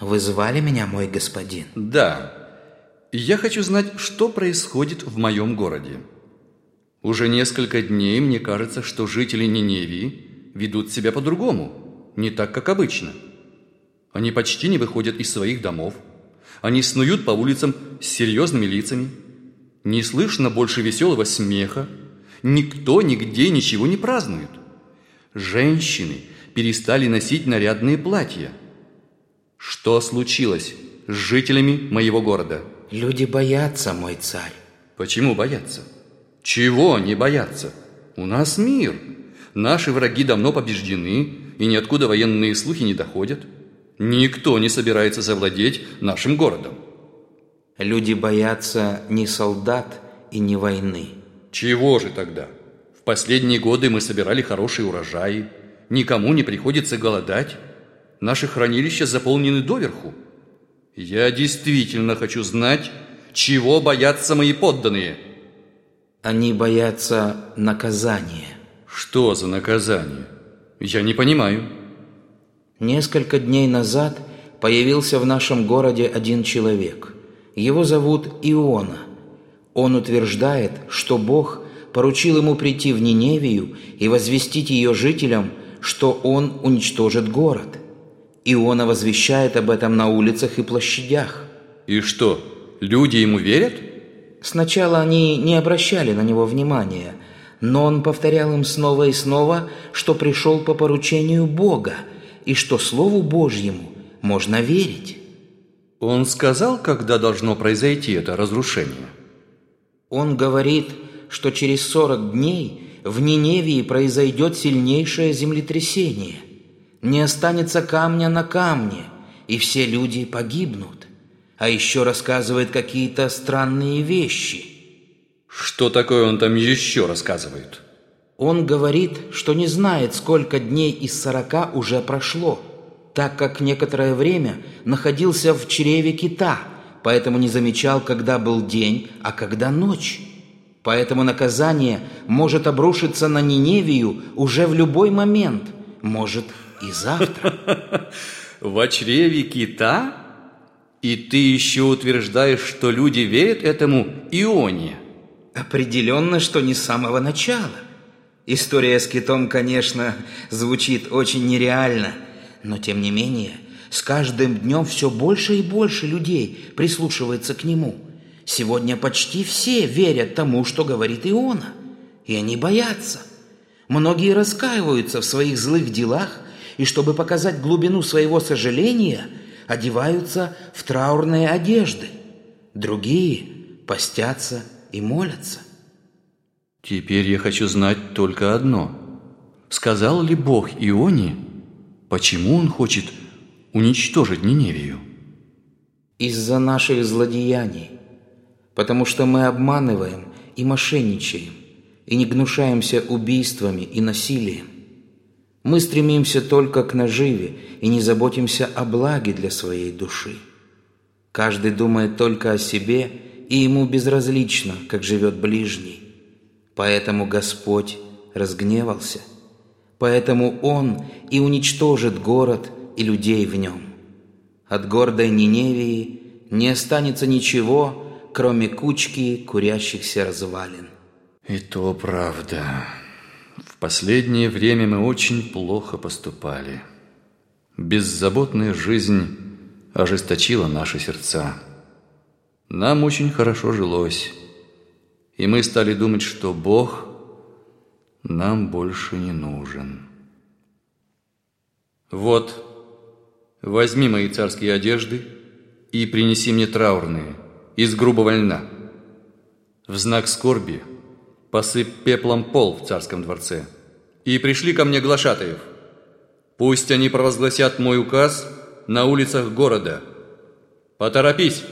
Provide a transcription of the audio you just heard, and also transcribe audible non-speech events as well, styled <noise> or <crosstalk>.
Вы звали меня, мой господин? Да. Я хочу знать, что происходит в моем городе. Уже несколько дней мне кажется, что жители Ниневии ведут себя по-другому, не так, как обычно. Они почти не выходят из своих домов. Они снуют по улицам с серьезными лицами. Не слышно больше веселого смеха. Никто нигде ничего не празднует. Женщины перестали носить нарядные платья. Что случилось с жителями моего города? Люди боятся, мой царь. Почему боятся? Чего не боятся? У нас мир. Наши враги давно побеждены, и ниоткуда военные слухи не доходят. Никто не собирается завладеть нашим городом. Люди боятся не солдат и не войны. Чего же тогда? В последние годы мы собирали хорошие урожаи. Никому не приходится голодать. Наши хранилища заполнены доверху. Я действительно хочу знать, чего боятся мои подданные. Они боятся наказания. Что за наказание? Я не понимаю. Несколько дней назад появился в нашем городе один человек. Его зовут Иона. Он утверждает, что Бог поручил ему прийти в Ниневию и возвестить ее жителям, что он уничтожит город. Иона возвещает об этом на улицах и площадях. И что, люди ему верят? Сначала они не обращали на него внимания, но он повторял им снова и снова, что пришел по поручению Бога – и что Слову Божьему можно верить. Он сказал, когда должно произойти это разрушение? Он говорит, что через 40 дней в Ниневии произойдет сильнейшее землетрясение. Не останется камня на камне, и все люди погибнут. А еще рассказывает какие-то странные вещи. Что такое он там еще рассказывает? Он говорит, что не знает, сколько дней из сорока уже прошло, так как некоторое время находился в чреве кита, поэтому не замечал, когда был день, а когда ночь. Поэтому наказание может обрушиться на Ниневию уже в любой момент, может и завтра. <laughs> В чреве кита? И ты еще утверждаешь, что люди верят этому Ионе? Определенно, что не с самого начала. История с китом, конечно, звучит очень нереально, но тем не менее, с каждым днем все больше и больше людей прислушивается к нему. Сегодня почти все верят тому, что говорит Иона, и они боятся. Многие раскаиваются в своих злых делах, и чтобы показать глубину своего сожаления, одеваются в траурные одежды. Другие постятся и молятся. Теперь я хочу знать только одно. Сказал ли Бог Ионе, почему он хочет уничтожить Ниневию? Из-за наших злодеяний, потому что мы обманываем и мошенничаем, и не гнушаемся убийствами и насилием. Мы стремимся только к наживе и не заботимся о благе для своей души. Каждый думает только о себе, и ему безразлично, как живет ближний. Поэтому Господь разгневался. Поэтому Он и уничтожит город и людей в нем. От гордой Ниневии не останется ничего, кроме кучки курящихся развалин. И то правда. Последнее время мы очень плохо поступали. Беззаботная жизнь ожесточила наши сердца. Нам очень хорошо жилось. И мы стали думать, что Бог нам больше не нужен. Вот, возьми мои царские одежды и принеси мне траурные из грубого льна. В знак скорби посыпь пеплом пол в царском дворце. И пришли ко мне глашатаев. Пусть они провозгласят мой указ на улицах города. Поторопись!